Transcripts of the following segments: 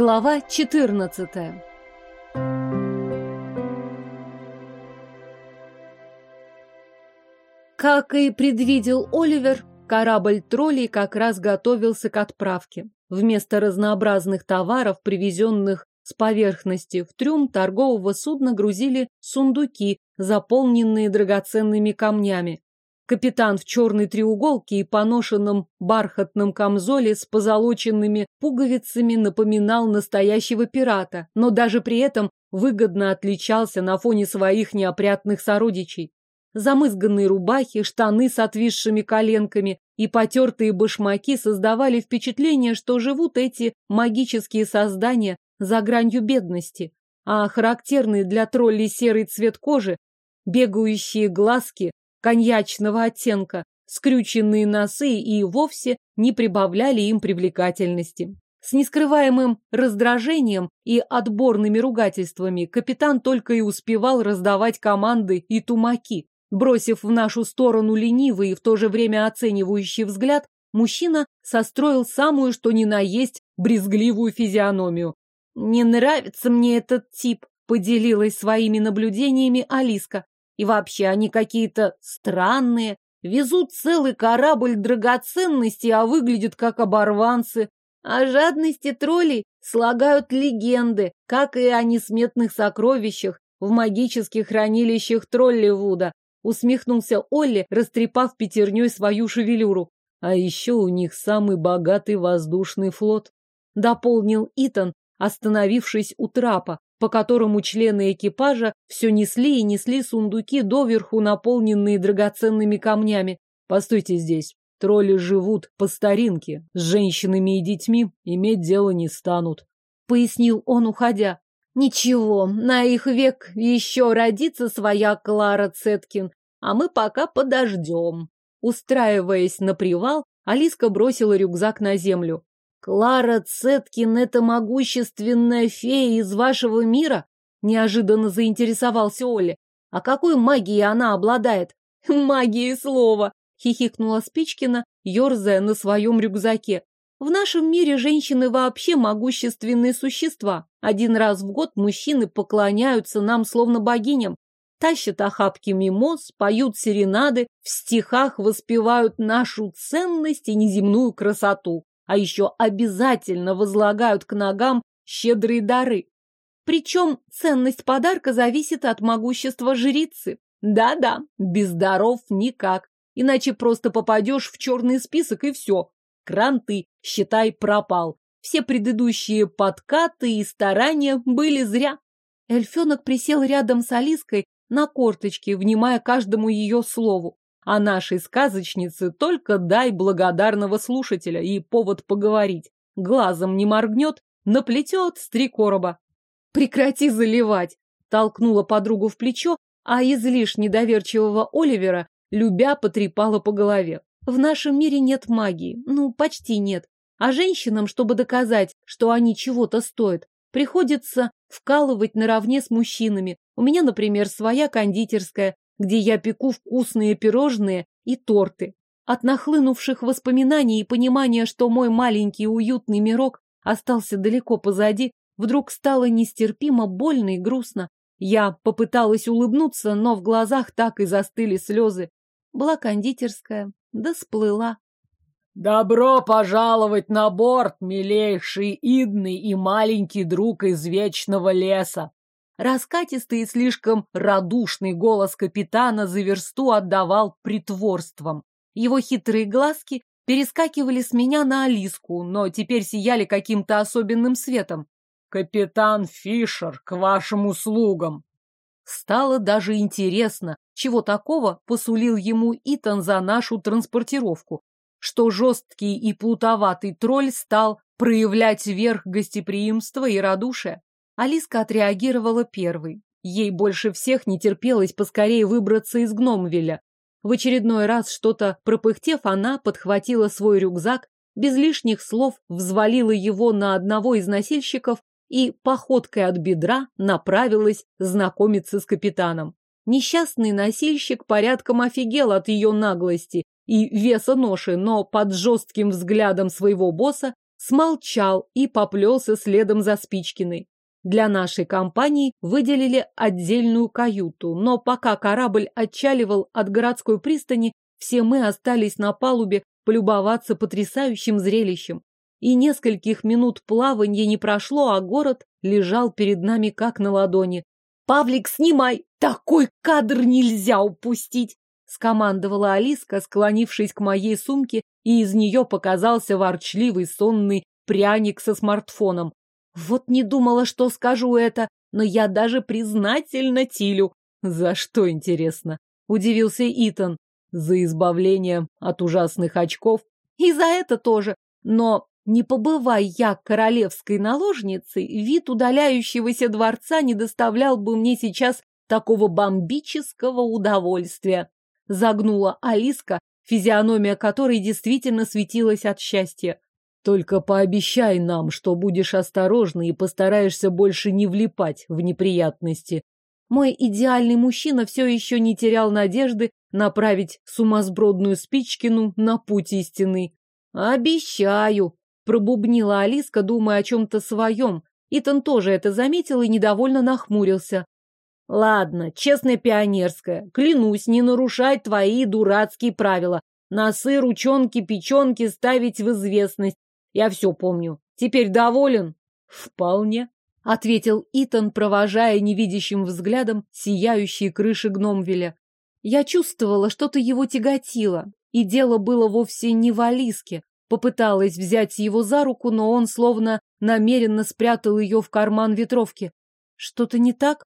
Глава 14 Как и предвидел Оливер, корабль троллей как раз готовился к отправке. Вместо разнообразных товаров, привезенных с поверхности, в трюм торгового судна грузили сундуки, заполненные драгоценными камнями. Капитан в черной треуголке и поношенном бархатном камзоле с позолоченными пуговицами напоминал настоящего пирата, но даже при этом выгодно отличался на фоне своих неопрятных сородичей. Замызганные рубахи, штаны с отвисшими коленками и потертые башмаки создавали впечатление, что живут эти магические создания за гранью бедности, а характерный для троллей серый цвет кожи, бегающие глазки, коньячного оттенка, скрюченные носы и вовсе не прибавляли им привлекательности. С нескрываемым раздражением и отборными ругательствами капитан только и успевал раздавать команды и тумаки. Бросив в нашу сторону ленивый и в то же время оценивающий взгляд, мужчина состроил самую что ни на есть брезгливую физиономию. «Не нравится мне этот тип», — поделилась своими наблюдениями Алиска. И вообще они какие-то странные, везут целый корабль драгоценностей, а выглядят как оборванцы. О жадности троллей слагают легенды, как и о несметных сокровищах в магических хранилищах Тролливуда. Усмехнулся Олли, растрепав пятерней свою шевелюру. А еще у них самый богатый воздушный флот. Дополнил Итан, остановившись у трапа, по которому члены экипажа все несли и несли сундуки, доверху наполненные драгоценными камнями. Постойте здесь. Тролли живут по старинке, с женщинами и детьми иметь дело не станут. Пояснил он, уходя. Ничего, на их век еще родится своя Клара Цеткин, а мы пока подождем. Устраиваясь на привал, Алиска бросила рюкзак на землю. «Клара Цеткин — это могущественная фея из вашего мира?» Неожиданно заинтересовался Оля. «А какой магией она обладает?» «Магией слова!» — хихикнула Спичкина, ерзая на своем рюкзаке. «В нашем мире женщины вообще могущественные существа. Один раз в год мужчины поклоняются нам словно богиням, тащат охапки мимоз, поют серенады, в стихах воспевают нашу ценность и неземную красоту а еще обязательно возлагают к ногам щедрые дары. Причем ценность подарка зависит от могущества жрицы. Да-да, без даров никак, иначе просто попадешь в черный список и все. Кранты, считай, пропал. Все предыдущие подкаты и старания были зря. Эльфенок присел рядом с Алиской на корточке, внимая каждому ее слову. А нашей сказочнице только дай благодарного слушателя и повод поговорить. Глазом не моргнет, наплетет с три короба. Прекрати заливать, толкнула подругу в плечо, а излишне доверчивого Оливера, любя, потрепала по голове. В нашем мире нет магии, ну, почти нет. А женщинам, чтобы доказать, что они чего-то стоят, приходится вкалывать наравне с мужчинами. У меня, например, своя кондитерская, где я пеку вкусные пирожные и торты. От нахлынувших воспоминаний и понимания, что мой маленький уютный мирок остался далеко позади, вдруг стало нестерпимо больно и грустно. Я попыталась улыбнуться, но в глазах так и застыли слезы. Была кондитерская, да сплыла. «Добро пожаловать на борт, милейший Идный и маленький друг из Вечного леса!» Раскатистый и слишком радушный голос капитана за версту отдавал притворством. Его хитрые глазки перескакивали с меня на Алиску, но теперь сияли каким-то особенным светом. «Капитан Фишер, к вашим услугам!» Стало даже интересно, чего такого посулил ему Итан за нашу транспортировку, что жесткий и плутоватый тролль стал проявлять верх гостеприимства и радушия. Алиска отреагировала первой. Ей больше всех не терпелось поскорее выбраться из Гномвеля. В очередной раз что-то пропыхтев, она подхватила свой рюкзак, без лишних слов взвалила его на одного из носильщиков и походкой от бедра направилась знакомиться с капитаном. Несчастный носильщик порядком офигел от ее наглости и веса ноши, но под жестким взглядом своего босса смолчал и поплелся следом за Спичкиной. Для нашей компании выделили отдельную каюту, но пока корабль отчаливал от городской пристани, все мы остались на палубе полюбоваться потрясающим зрелищем. И нескольких минут плавания не прошло, а город лежал перед нами как на ладони. «Павлик, снимай! Такой кадр нельзя упустить!» скомандовала Алиска, склонившись к моей сумке, и из нее показался ворчливый сонный пряник со смартфоном. Вот не думала, что скажу это, но я даже признательна Тилю. За что, интересно? Удивился Итан. За избавление от ужасных очков. И за это тоже. Но не побывай я королевской наложницей, вид удаляющегося дворца не доставлял бы мне сейчас такого бомбического удовольствия загнула Алиска, физиономия которой действительно светилась от счастья. Только пообещай нам, что будешь осторожна и постараешься больше не влипать в неприятности. Мой идеальный мужчина все еще не терял надежды направить сумасбродную Спичкину на путь истины. «Обещаю!» – пробубнила Алиска, думая о чем-то своем. Итан тоже это заметил и недовольно нахмурился. Ладно, честная пионерская, клянусь не нарушать твои дурацкие правила. Носы, ручонки, печенки ставить в известность. Я все помню. Теперь доволен? Вполне, ответил Итан, провожая невидящим взглядом сияющие крыши Гномвеля. Я чувствовала, что-то его тяготило, и дело было вовсе не в Алиске. Попыталась взять его за руку, но он словно намеренно спрятал ее в карман ветровки. Что-то не так?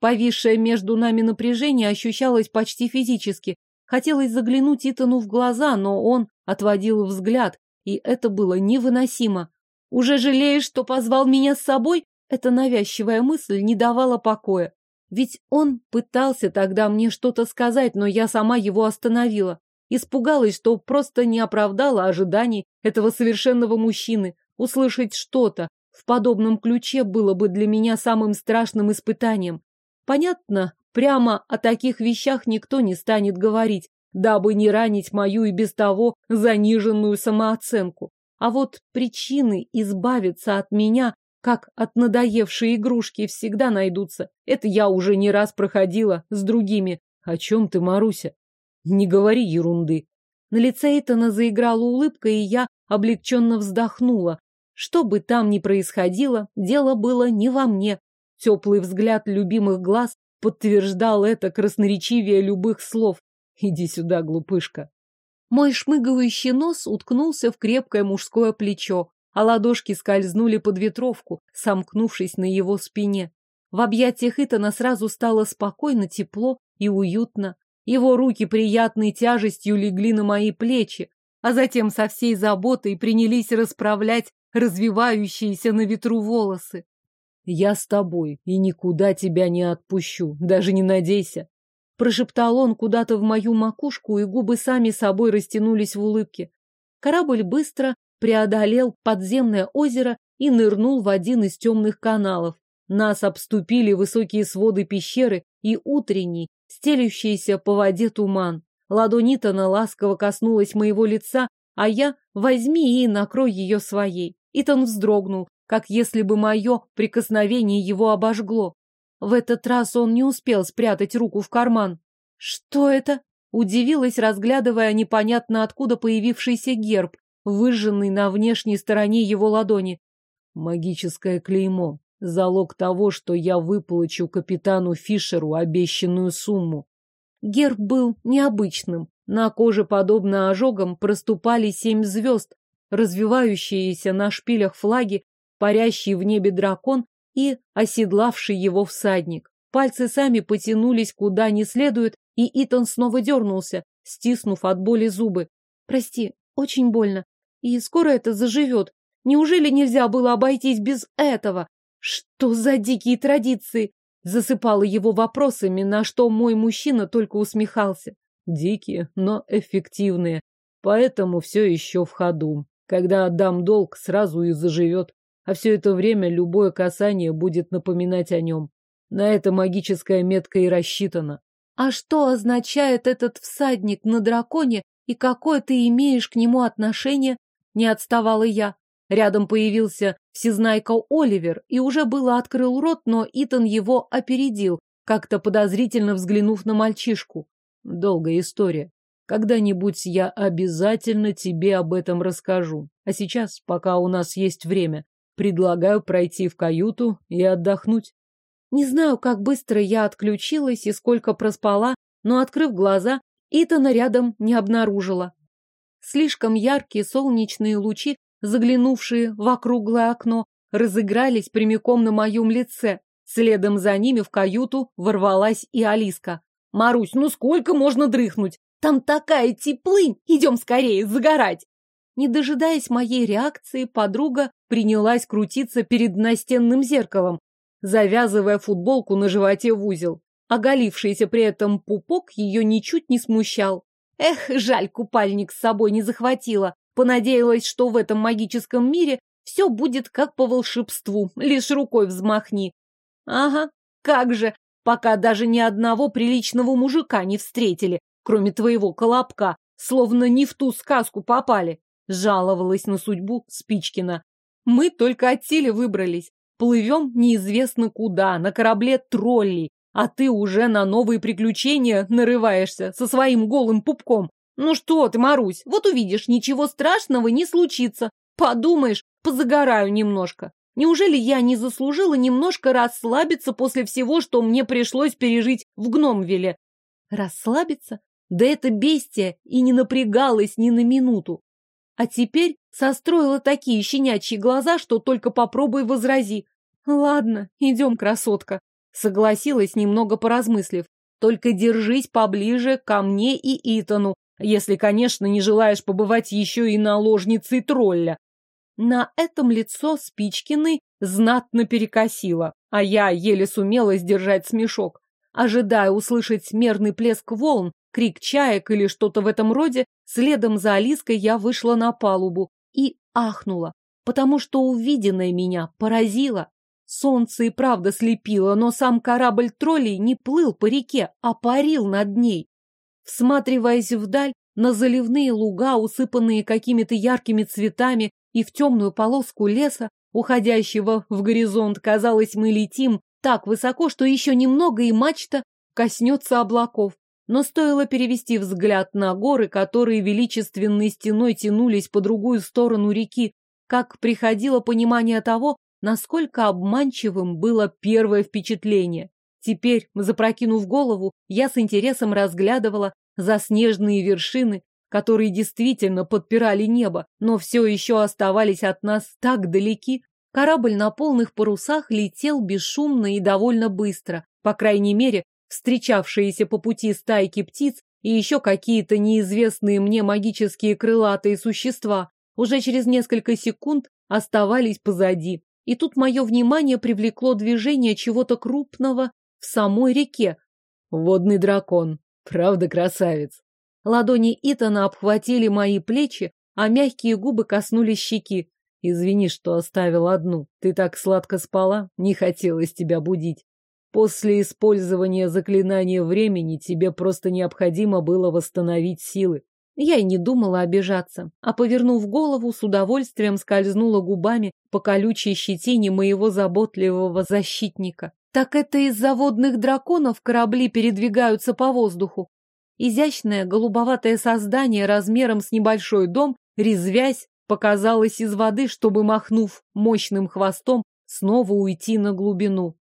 Повисшее между нами напряжение ощущалось почти физически. Хотелось заглянуть Итану в глаза, но он отводил взгляд, и это было невыносимо. «Уже жалеешь, что позвал меня с собой?» Эта навязчивая мысль не давала покоя. Ведь он пытался тогда мне что-то сказать, но я сама его остановила. Испугалась, что просто не оправдала ожиданий этого совершенного мужчины. Услышать что-то в подобном ключе было бы для меня самым страшным испытанием. Понятно, прямо о таких вещах никто не станет говорить, дабы не ранить мою и без того заниженную самооценку. А вот причины избавиться от меня, как от надоевшей игрушки, всегда найдутся. Это я уже не раз проходила с другими. О чем ты, Маруся? Не говори ерунды. На лице Итана заиграла улыбка, и я облегченно вздохнула. Что бы там ни происходило, дело было не во мне. Теплый взгляд любимых глаз подтверждал это красноречивее любых слов. «Иди сюда, глупышка». Мой шмыгающий нос уткнулся в крепкое мужское плечо, а ладошки скользнули под ветровку, сомкнувшись на его спине. В объятиях Итана сразу стало спокойно, тепло и уютно. Его руки приятной тяжестью легли на мои плечи, а затем со всей заботой принялись расправлять развивающиеся на ветру волосы. «Я с тобой и никуда тебя не отпущу, даже не надейся!» Прошептал он куда-то в мою макушку, и губы сами собой растянулись в улыбке. Корабль быстро преодолел подземное озеро и нырнул в один из темных каналов. Нас обступили высокие своды пещеры и утренний, стелющийся по воде туман. Ладонь Итана ласково коснулась моего лица, а я возьми и накрой ее своей. Итан вздрогнул, как если бы мое прикосновение его обожгло. В этот раз он не успел спрятать руку в карман. «Что это?» — удивилась, разглядывая непонятно откуда появившийся герб, выжженный на внешней стороне его ладони. «Магическое клеймо. Залог того, что я выплачу капитану Фишеру обещанную сумму». Герб был необычным. На коже, подобно ожогам, проступали семь звезд, развивающиеся на шпилях флаги парящий в небе дракон и оседлавший его всадник. Пальцы сами потянулись куда не следует, и Итан снова дернулся, стиснув от боли зубы. «Прости, очень больно. И скоро это заживет. Неужели нельзя было обойтись без этого? Что за дикие традиции?» Засыпала его вопросами, на что мой мужчина только усмехался. Дикие, но эффективные. Поэтому все еще в ходу. Когда отдам долг, сразу и заживет а все это время любое касание будет напоминать о нем. На это магическая метка и рассчитана. А что означает этот всадник на драконе и какое ты имеешь к нему отношение? Не отставала я. Рядом появился всезнайка Оливер и уже было открыл рот, но Итан его опередил, как-то подозрительно взглянув на мальчишку. Долгая история. Когда-нибудь я обязательно тебе об этом расскажу. А сейчас, пока у нас есть время, предлагаю пройти в каюту и отдохнуть. Не знаю, как быстро я отключилась и сколько проспала, но, открыв глаза, Итана рядом не обнаружила. Слишком яркие солнечные лучи, заглянувшие в округлое окно, разыгрались прямиком на моем лице. Следом за ними в каюту ворвалась и Алиска. «Марусь, ну сколько можно дрыхнуть? Там такая теплынь! Идем скорее, загорать!» Не дожидаясь моей реакции, подруга принялась крутиться перед настенным зеркалом, завязывая футболку на животе в узел. Оголившийся при этом пупок ее ничуть не смущал. Эх, жаль, купальник с собой не захватила. Понадеялась, что в этом магическом мире все будет как по волшебству, лишь рукой взмахни. Ага, как же, пока даже ни одного приличного мужика не встретили, кроме твоего колобка, словно не в ту сказку попали. Жаловалась на судьбу Спичкина. Мы только от Тили выбрались. Плывем неизвестно куда, на корабле троллей, а ты уже на новые приключения нарываешься со своим голым пупком. Ну что ты, Марусь, вот увидишь, ничего страшного не случится. Подумаешь, позагораю немножко. Неужели я не заслужила немножко расслабиться после всего, что мне пришлось пережить в Гномвилле? Расслабиться? Да это бестия и не напрягалась ни на минуту. А теперь состроила такие щенячьи глаза, что только попробуй возрази. Ладно, идем, красотка. Согласилась, немного поразмыслив. Только держись поближе ко мне и Итану, если, конечно, не желаешь побывать еще и наложницей тролля. На этом лицо Спичкиной знатно перекосило, а я еле сумела сдержать смешок. Ожидая услышать мерный плеск волн, крик чаек или что-то в этом роде, следом за Алиской я вышла на палубу и ахнула, потому что увиденное меня поразило. Солнце и правда слепило, но сам корабль троллей не плыл по реке, а парил над ней. Всматриваясь вдаль, на заливные луга, усыпанные какими-то яркими цветами, и в темную полоску леса, уходящего в горизонт, казалось, мы летим так высоко, что еще немного и мачта коснется облаков. Но стоило перевести взгляд на горы, которые величественной стеной тянулись по другую сторону реки, как приходило понимание того, насколько обманчивым было первое впечатление. Теперь, запрокинув голову, я с интересом разглядывала заснеженные вершины, которые действительно подпирали небо, но все еще оставались от нас так далеки. Корабль на полных парусах летел бесшумно и довольно быстро, по крайней мере, встречавшиеся по пути стайки птиц и еще какие-то неизвестные мне магические крылатые существа уже через несколько секунд оставались позади. И тут мое внимание привлекло движение чего-то крупного в самой реке. Водный дракон. Правда, красавец. Ладони Итана обхватили мои плечи, а мягкие губы коснулись щеки. Извини, что оставил одну. Ты так сладко спала, не хотелось тебя будить. После использования заклинания времени тебе просто необходимо было восстановить силы. Я и не думала обижаться, а, повернув голову, с удовольствием скользнула губами по колючей щетине моего заботливого защитника. Так это из-за водных драконов корабли передвигаются по воздуху. Изящное голубоватое создание размером с небольшой дом, резвясь, показалось из воды, чтобы, махнув мощным хвостом, снова уйти на глубину.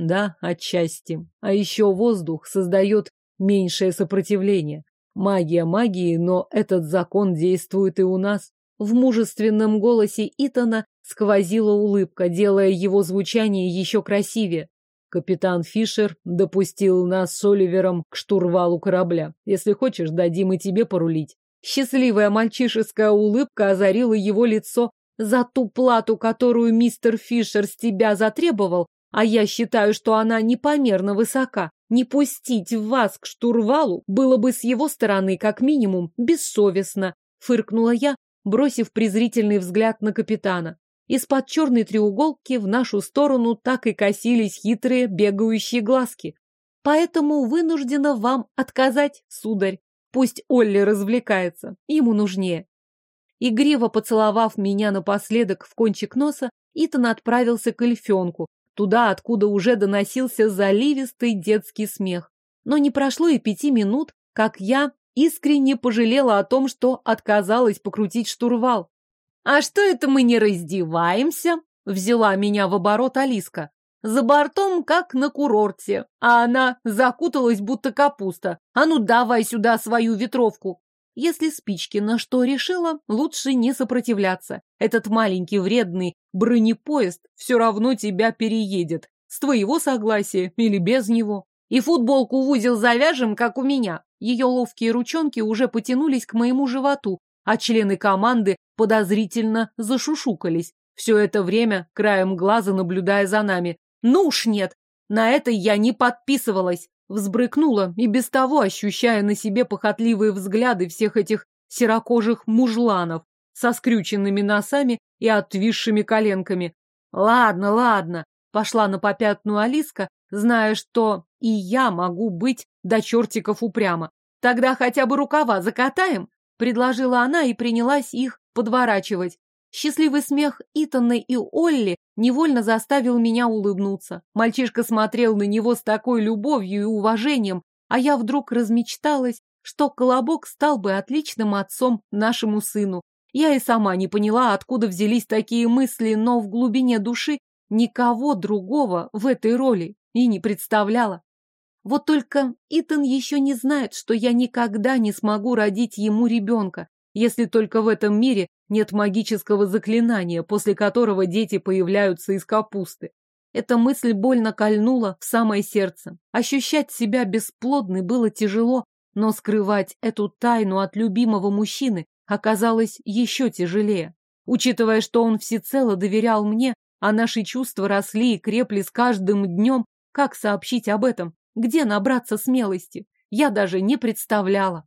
Да, отчасти. А еще воздух создает меньшее сопротивление. Магия магии, но этот закон действует и у нас. В мужественном голосе Итана сквозила улыбка, делая его звучание еще красивее. Капитан Фишер допустил нас с Оливером к штурвалу корабля. Если хочешь, дадим и тебе порулить. Счастливая мальчишеская улыбка озарила его лицо. За ту плату, которую мистер Фишер с тебя затребовал, а я считаю, что она непомерно высока. Не пустить вас к штурвалу было бы с его стороны, как минимум, бессовестно, фыркнула я, бросив презрительный взгляд на капитана. Из-под черной треуголки в нашу сторону так и косились хитрые бегающие глазки. Поэтому вынуждена вам отказать, сударь. Пусть Олли развлекается, ему нужнее. Игриво поцеловав меня напоследок в кончик носа, Итан отправился к эльфенку, туда, откуда уже доносился заливистый детский смех. Но не прошло и пяти минут, как я искренне пожалела о том, что отказалась покрутить штурвал. «А что это мы не раздеваемся?» — взяла меня в оборот Алиска. «За бортом, как на курорте, а она закуталась, будто капуста. А ну давай сюда свою ветровку!» Если Спичкина что решила, лучше не сопротивляться. Этот маленький вредный бронепоезд все равно тебя переедет. С твоего согласия или без него. И футболку в узел завяжем, как у меня. Ее ловкие ручонки уже потянулись к моему животу, а члены команды подозрительно зашушукались. Все это время краем глаза наблюдая за нами. Ну уж нет, на это я не подписывалась. Взбрыкнула и без того ощущая на себе похотливые взгляды всех этих серокожих мужланов со скрюченными носами и отвисшими коленками. Ладно, ладно, пошла на попятную Алиска, зная, что и я могу быть до чертиков упрямо. Тогда хотя бы рукава закатаем, предложила она и принялась их подворачивать. Счастливый смех Итана и Олли невольно заставил меня улыбнуться. Мальчишка смотрел на него с такой любовью и уважением, а я вдруг размечталась, что Колобок стал бы отличным отцом нашему сыну. Я и сама не поняла, откуда взялись такие мысли, но в глубине души никого другого в этой роли и не представляла. Вот только Итан еще не знает, что я никогда не смогу родить ему ребенка, если только в этом мире нет магического заклинания, после которого дети появляются из капусты. Эта мысль больно кольнула в самое сердце. Ощущать себя бесплодной было тяжело, но скрывать эту тайну от любимого мужчины оказалось еще тяжелее. Учитывая, что он всецело доверял мне, а наши чувства росли и крепли с каждым днем, как сообщить об этом? Где набраться смелости? Я даже не представляла.